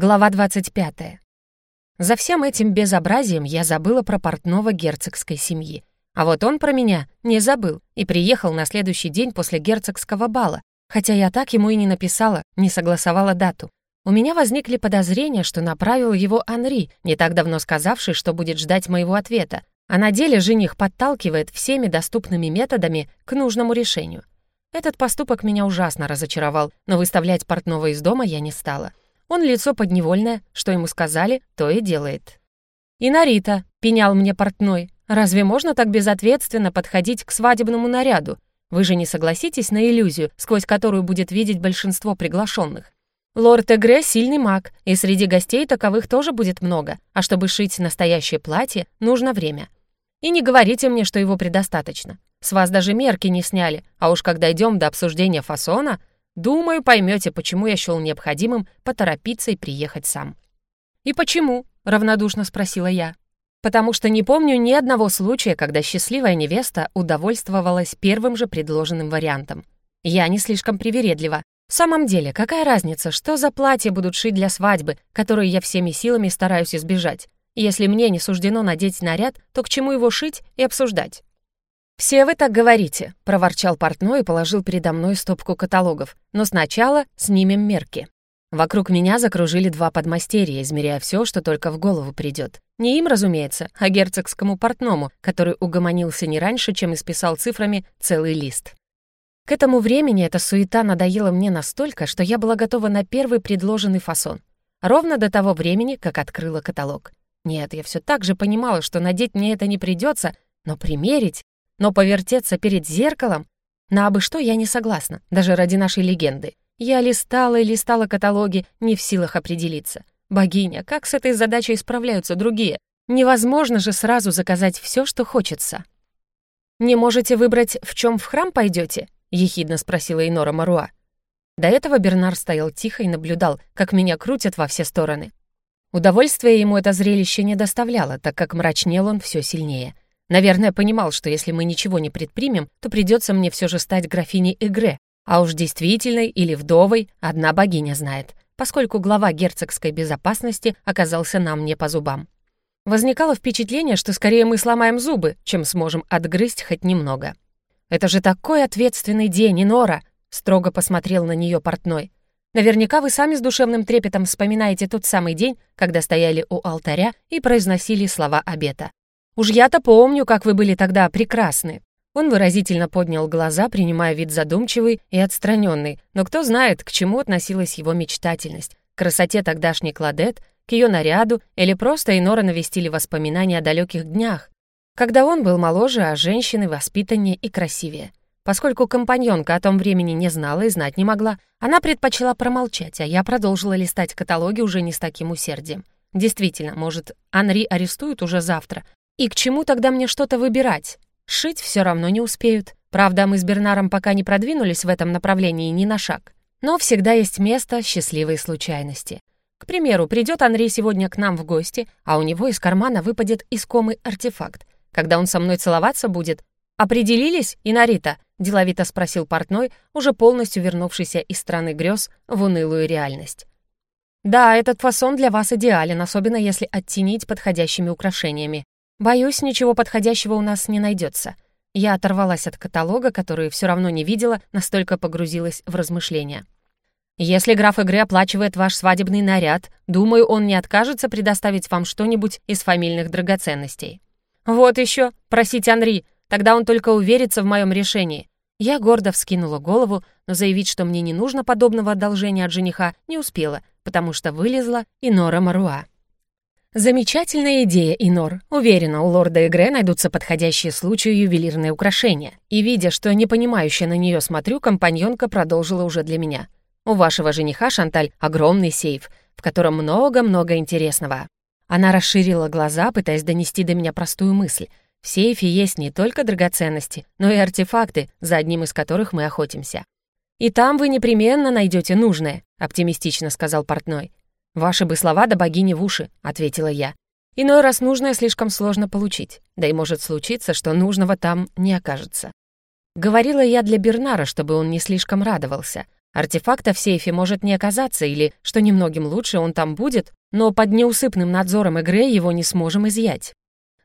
Глава 25. За всем этим безобразием я забыла про портного герцогской семьи. А вот он про меня не забыл и приехал на следующий день после герцогского бала, хотя я так ему и не написала, не согласовала дату. У меня возникли подозрения, что направил его Анри, не так давно сказавший, что будет ждать моего ответа, а на деле жених подталкивает всеми доступными методами к нужному решению. Этот поступок меня ужасно разочаровал, но выставлять портного из дома я не стала. Он лицо подневольное, что ему сказали, то и делает. «И Нарита», — пенял мне портной, «разве можно так безответственно подходить к свадебному наряду? Вы же не согласитесь на иллюзию, сквозь которую будет видеть большинство приглашенных. Лорд Эгре — сильный маг, и среди гостей таковых тоже будет много, а чтобы шить настоящее платье, нужно время. И не говорите мне, что его предостаточно. С вас даже мерки не сняли, а уж когда идем до обсуждения фасона, Думаю, поймете, почему я счел необходимым поторопиться и приехать сам». «И почему?» — равнодушно спросила я. «Потому что не помню ни одного случая, когда счастливая невеста удовольствовалась первым же предложенным вариантом. Я не слишком привередлива. В самом деле, какая разница, что за платье будут шить для свадьбы, которую я всеми силами стараюсь избежать? Если мне не суждено надеть наряд, то к чему его шить и обсуждать? «Все вы так говорите», — проворчал портной и положил передо мной стопку каталогов. «Но сначала снимем мерки». Вокруг меня закружили два подмастерья, измеряя все, что только в голову придет. Не им, разумеется, а герцогскому портному, который угомонился не раньше, чем исписал цифрами целый лист. К этому времени эта суета надоела мне настолько, что я была готова на первый предложенный фасон. Ровно до того времени, как открыла каталог. Нет, я все так же понимала, что надеть мне это не придется, но примерить но повертеться перед зеркалом? На абы что я не согласна, даже ради нашей легенды. Я листала и листала каталоги, не в силах определиться. Богиня, как с этой задачей справляются другие? Невозможно же сразу заказать все, что хочется. «Не можете выбрать, в чем в храм пойдете?» — ехидно спросила Инора Маруа. До этого Бернар стоял тихо и наблюдал, как меня крутят во все стороны. Удовольствия ему это зрелище не доставляло, так как мрачнел он все сильнее — Наверное, понимал, что если мы ничего не предпримем, то придется мне все же стать графиней Эгре, а уж действительной или вдовой одна богиня знает, поскольку глава герцогской безопасности оказался нам не по зубам. Возникало впечатление, что скорее мы сломаем зубы, чем сможем отгрызть хоть немного. «Это же такой ответственный день, Инора!» — строго посмотрел на нее портной. «Наверняка вы сами с душевным трепетом вспоминаете тот самый день, когда стояли у алтаря и произносили слова обета. Уж я-то помню, как вы были тогда прекрасны». Он выразительно поднял глаза, принимая вид задумчивый и отстраненный, но кто знает, к чему относилась его мечтательность, к красоте тогдашней Кладет, к ее наряду или просто Инора навестили воспоминания о далеких днях, когда он был моложе, а женщины воспитаннее и красивее. Поскольку компаньонка о том времени не знала и знать не могла, она предпочла промолчать, а я продолжила листать каталоги уже не с таким усердием. Действительно, может, Анри арестуют уже завтра, и к чему тогда мне что-то выбирать? Шить все равно не успеют. Правда, мы с Бернаром пока не продвинулись в этом направлении ни на шаг. Но всегда есть место счастливой случайности. К примеру, придет Андрей сегодня к нам в гости, а у него из кармана выпадет искомый артефакт. Когда он со мной целоваться будет, «Определились, Инарита?» — деловито спросил портной, уже полностью вернувшийся из страны грез в унылую реальность. «Да, этот фасон для вас идеален, особенно если оттенить подходящими украшениями. Боюсь, ничего подходящего у нас не найдется. Я оторвалась от каталога, который все равно не видела, настолько погрузилась в размышления. Если граф игры оплачивает ваш свадебный наряд, думаю, он не откажется предоставить вам что-нибудь из фамильных драгоценностей. Вот еще, просить Анри, тогда он только уверится в моем решении. Я гордо вскинула голову, но заявить, что мне не нужно подобного одолжения от жениха, не успела, потому что вылезла и Нора Маруа. Замечательная идея, Инор. Уверена, у лорда Эгре найдутся подходящие случаю ювелирные украшения. И, видя, что непонимающе на нее смотрю, компаньонка продолжила уже для меня. У вашего жениха, Шанталь, огромный сейф, в котором много-много интересного. Она расширила глаза, пытаясь донести до меня простую мысль. В сейфе есть не только драгоценности, но и артефакты, за одним из которых мы охотимся. «И там вы непременно найдете нужное», — оптимистично сказал портной. «Ваши бы слова до богини в уши», — ответила я. «Иной раз нужное слишком сложно получить, да и может случиться, что нужного там не окажется». Говорила я для Бернара, чтобы он не слишком радовался, Артефакта в сейфе может не оказаться, или, что немногим лучше, он там будет, но под неусыпным надзором игры его не сможем изъять.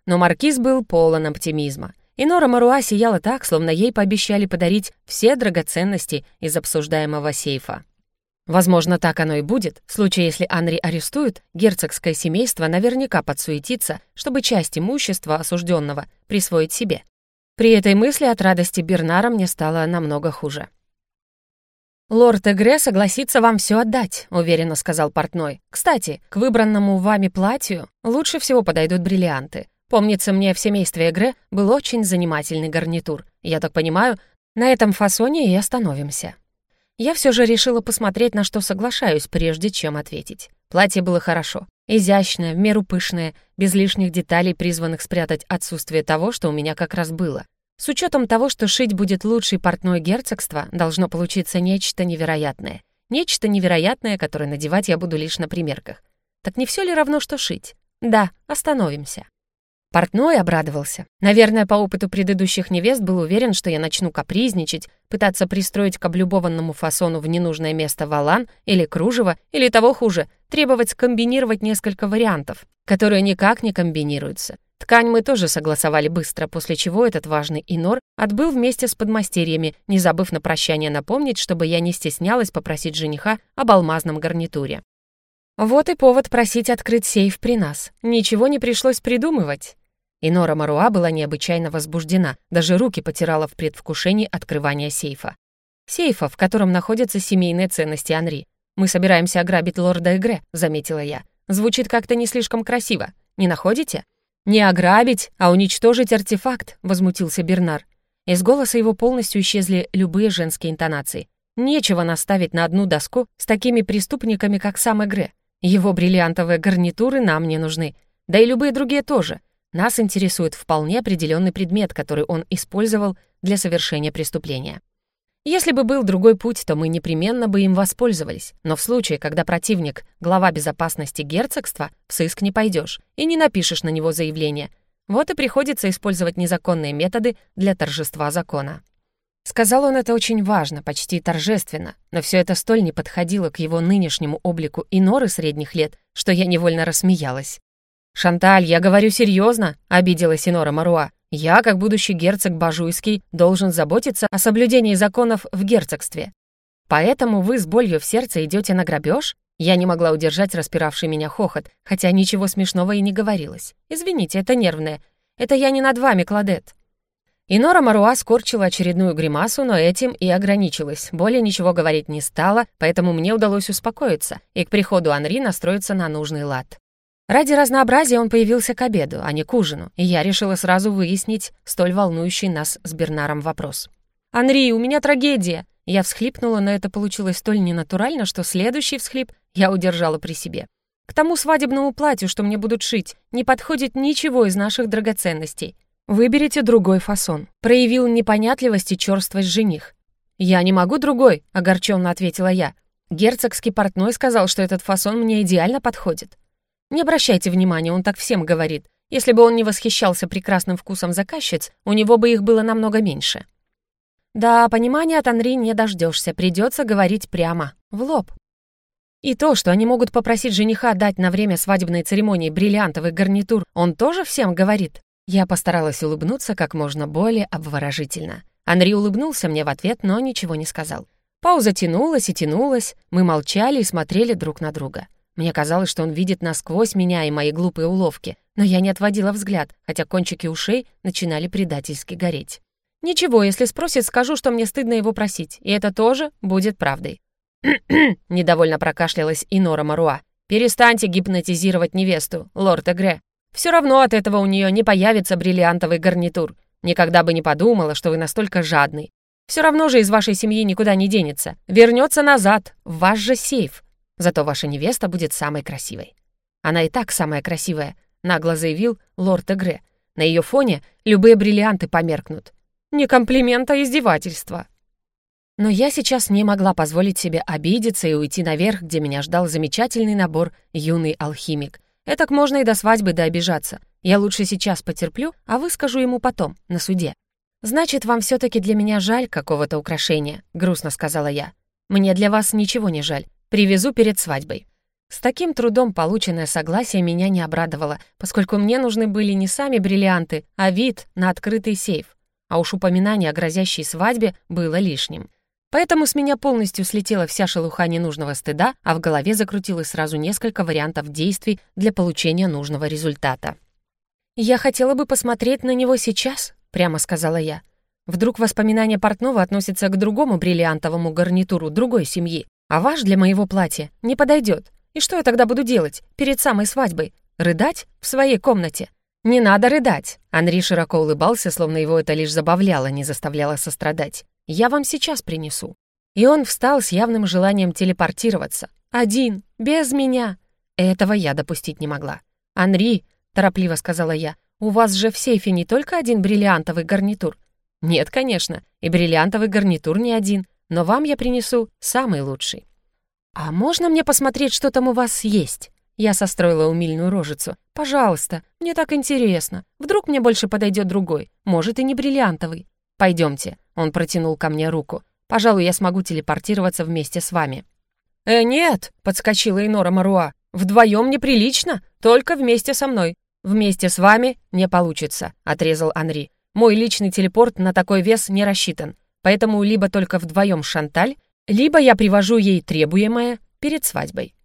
Но Маркиз был полон оптимизма. И Нора Маруа сияла так, словно ей пообещали подарить все драгоценности из обсуждаемого сейфа. Возможно, так оно и будет. В случае, если Анри арестуют, герцогское семейство наверняка подсуетится, чтобы часть имущества осужденного присвоить себе. При этой мысли от радости Бернара мне стало намного хуже. «Лорд Эгре согласится вам все отдать», — уверенно сказал портной. «Кстати, к выбранному вами платью лучше всего подойдут бриллианты. Помнится мне, в семействе Эгре был очень занимательный гарнитур. Я так понимаю, на этом фасоне и остановимся». Я все же решила посмотреть, на что соглашаюсь, прежде чем ответить. Платье было хорошо. Изящное, в меру пышное, без лишних деталей, призванных спрятать отсутствие того, что у меня как раз было. С учетом того, что шить будет лучший портной герцогства, должно получиться нечто невероятное. Нечто невероятное, которое надевать я буду лишь на примерках. Так не все ли равно, что шить? Да, остановимся. Портной обрадовался. Наверное, по опыту предыдущих невест был уверен, что я начну капризничать, пытаться пристроить к облюбованному фасону в ненужное место валан или кружево, или того хуже, требовать скомбинировать несколько вариантов, которые никак не комбинируются. Ткань мы тоже согласовали быстро, после чего этот важный инор отбыл вместе с подмастерьями, не забыв на прощание напомнить, чтобы я не стеснялась попросить жениха об алмазном гарнитуре. Вот и повод просить открыть сейф при нас. Ничего не пришлось придумывать. И Нора Маруа была необычайно возбуждена, даже руки потирала в предвкушении открывания сейфа. Сейфа, в котором находятся семейные ценности Анри. «Мы собираемся ограбить лорда Эгре», — заметила я. «Звучит как-то не слишком красиво. Не находите?» «Не ограбить, а уничтожить артефакт», — возмутился Бернар. Из голоса его полностью исчезли любые женские интонации. Нечего наставить на одну доску с такими преступниками, как сам Эгре. Его бриллиантовые гарнитуры нам не нужны. Да и любые другие тоже. Нас интересует вполне определенный предмет, который он использовал для совершения преступления. Если бы был другой путь, то мы непременно бы им воспользовались. Но в случае, когда противник — глава безопасности герцогства, в сыск не пойдешь и не напишешь на него заявление. Вот и приходится использовать незаконные методы для торжества закона. Сказал он это очень важно, почти торжественно, но все это столь не подходило к его нынешнему облику и норы средних лет, что я невольно рассмеялась. «Шанталь, я говорю серьезно», — обиделась Инора Маруа. «Я, как будущий герцог Бажуйский, должен заботиться о соблюдении законов в герцогстве. Поэтому вы с болью в сердце идете на грабеж?» Я не могла удержать распиравший меня хохот, хотя ничего смешного и не говорилось. «Извините, это нервное. Это я не над вами, Кладет». Инора Маруа скорчила очередную гримасу, но этим и ограничилась. Более ничего говорить не стала, поэтому мне удалось успокоиться и к приходу Анри настроиться на нужный лад. Ради разнообразия он появился к обеду, а не к ужину, и я решила сразу выяснить столь волнующий нас с Бернаром вопрос. «Анри, у меня трагедия!» Я всхлипнула, но это получилось столь ненатурально, что следующий всхлип я удержала при себе. «К тому свадебному платью, что мне будут шить, не подходит ничего из наших драгоценностей. Выберите другой фасон», — проявил непонятливость и черствость жених. «Я не могу другой», — огорченно ответила я. Герцогский портной сказал, что этот фасон мне идеально подходит. Не обращайте внимания, он так всем говорит. Если бы он не восхищался прекрасным вкусом заказчиц, у него бы их было намного меньше. Да, понимания от Анри не дождешься, придется говорить прямо, в лоб. И то, что они могут попросить жениха дать на время свадебной церемонии бриллиантовый гарнитур, он тоже всем говорит. Я постаралась улыбнуться как можно более обворожительно. Анри улыбнулся мне в ответ, но ничего не сказал. Пауза тянулась и тянулась, мы молчали и смотрели друг на друга. Мне казалось, что он видит насквозь меня и мои глупые уловки, но я не отводила взгляд, хотя кончики ушей начинали предательски гореть. «Ничего, если спросит, скажу, что мне стыдно его просить, и это тоже будет правдой». недовольно прокашлялась Инора Маруа. «Перестаньте гипнотизировать невесту, лорд Эгре. Все равно от этого у нее не появится бриллиантовый гарнитур. Никогда бы не подумала, что вы настолько жадный. Все равно же из вашей семьи никуда не денется. Вернется назад, в ваш же сейф. Зато ваша невеста будет самой красивой. Она и так самая красивая, нагло заявил лорд Эгре. На ее фоне любые бриллианты померкнут. Не комплимент, а издевательство. Но я сейчас не могла позволить себе обидеться и уйти наверх, где меня ждал замечательный набор «Юный алхимик». Этак можно и до свадьбы дообижаться. Я лучше сейчас потерплю, а выскажу ему потом, на суде. «Значит, вам все таки для меня жаль какого-то украшения», — грустно сказала я. Мне для вас ничего не жаль. Привезу перед свадьбой». С таким трудом полученное согласие меня не обрадовало, поскольку мне нужны были не сами бриллианты, а вид на открытый сейф. А уж упоминание о грозящей свадьбе было лишним. Поэтому с меня полностью слетела вся шелуха ненужного стыда, а в голове закрутилось сразу несколько вариантов действий для получения нужного результата. «Я хотела бы посмотреть на него сейчас», — прямо сказала я. «Вдруг воспоминания портного относятся к другому бриллиантовому гарнитуру другой семьи, а ваш для моего платья не подойдет. И что я тогда буду делать перед самой свадьбой? Рыдать в своей комнате? Не надо рыдать. Анри широко улыбался, словно его это лишь забавляло, не заставляло сострадать. Я вам сейчас принесу. И он встал с явным желанием телепортироваться. Один, без меня. Этого я допустить не могла. «Анри», — торопливо сказала я, «у вас же в сейфе не только один бриллиантовый гарнитур». «Нет, конечно, и бриллиантовый гарнитур не один, но вам я принесу самый лучший». «А можно мне посмотреть, что там у вас есть?» Я состроила умильную рожицу. «Пожалуйста, мне так интересно. Вдруг мне больше подойдет другой, может, и не бриллиантовый. Пойдемте». Он протянул ко мне руку. «Пожалуй, я смогу телепортироваться вместе с вами». «Э, нет!» — подскочила Инора Маруа. «Вдвоем неприлично, только вместе со мной. Вместе с вами не получится», — отрезал Анри. «Мой личный телепорт на такой вес не рассчитан, поэтому либо только вдвоем Шанталь, либо я привожу ей требуемое перед свадьбой.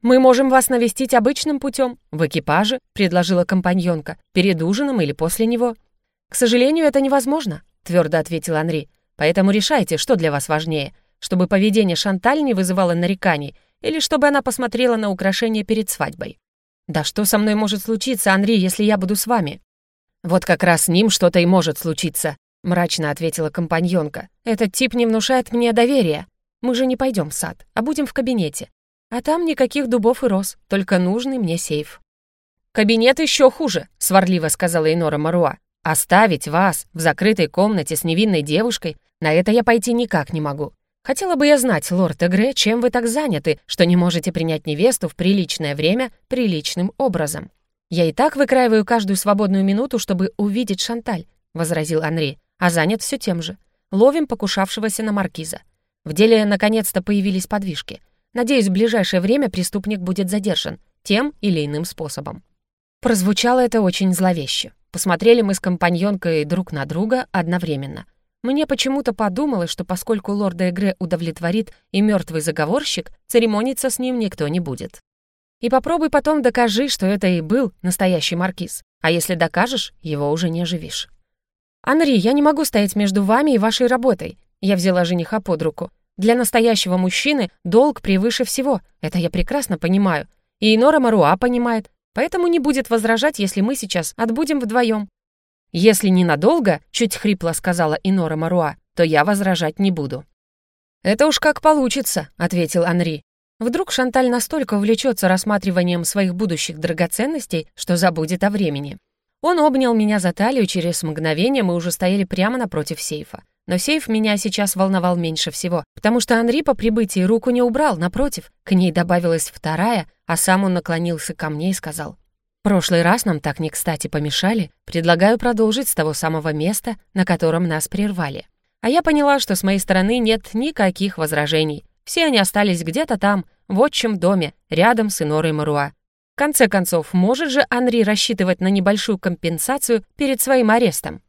«Мы можем вас навестить обычным путем, в экипаже», — предложила компаньонка, «перед ужином или после него». «К сожалению, это невозможно», — твердо ответил Анри. «Поэтому решайте, что для вас важнее, чтобы поведение Шанталь не вызывало нареканий или чтобы она посмотрела на украшения перед свадьбой». «Да что со мной может случиться, Анри, если я буду с вами?» «Вот как раз с ним что-то и может случиться», — мрачно ответила компаньонка. «Этот тип не внушает мне доверия. Мы же не пойдем в сад, а будем в кабинете. А там никаких дубов и роз, только нужный мне сейф». «Кабинет еще хуже», — сварливо сказала Инора Маруа. «Оставить вас в закрытой комнате с невинной девушкой, на это я пойти никак не могу. Хотела бы я знать, лорд Эгре, чем вы так заняты, что не можете принять невесту в приличное время приличным образом. Я и так выкраиваю каждую свободную минуту, чтобы увидеть Шанталь», — возразил Анри, «а занят все тем же. Ловим покушавшегося на маркиза. В деле наконец-то появились подвижки. Надеюсь, в ближайшее время преступник будет задержан тем или иным способом. Прозвучало это очень зловеще. Посмотрели мы с компаньонкой друг на друга одновременно. Мне почему-то подумалось, что поскольку лорда Эгре удовлетворит и мертвый заговорщик, церемониться с ним никто не будет. И попробуй потом докажи, что это и был настоящий маркиз. А если докажешь, его уже не оживишь. «Анри, я не могу стоять между вами и вашей работой». Я взяла жениха под руку. Для настоящего мужчины долг превыше всего, это я прекрасно понимаю. И Инора Маруа понимает, поэтому не будет возражать, если мы сейчас отбудем вдвоем. Если ненадолго, чуть хрипло сказала Инора Маруа, то я возражать не буду. «Это уж как получится», — ответил Анри. Вдруг Шанталь настолько увлечется рассматриванием своих будущих драгоценностей, что забудет о времени. Он обнял меня за талию, через мгновение мы уже стояли прямо напротив сейфа. Но сейф меня сейчас волновал меньше всего, потому что Анри по прибытии руку не убрал, напротив, к ней добавилась вторая, а сам он наклонился ко мне и сказал, «Прошлый раз нам так не кстати помешали, предлагаю продолжить с того самого места, на котором нас прервали». А я поняла, что с моей стороны нет никаких возражений. Все они остались где-то там, в отчим доме, рядом с Инорой Маруа. Конце концов, может же Анри рассчитывать на небольшую компенсацию перед своим арестом?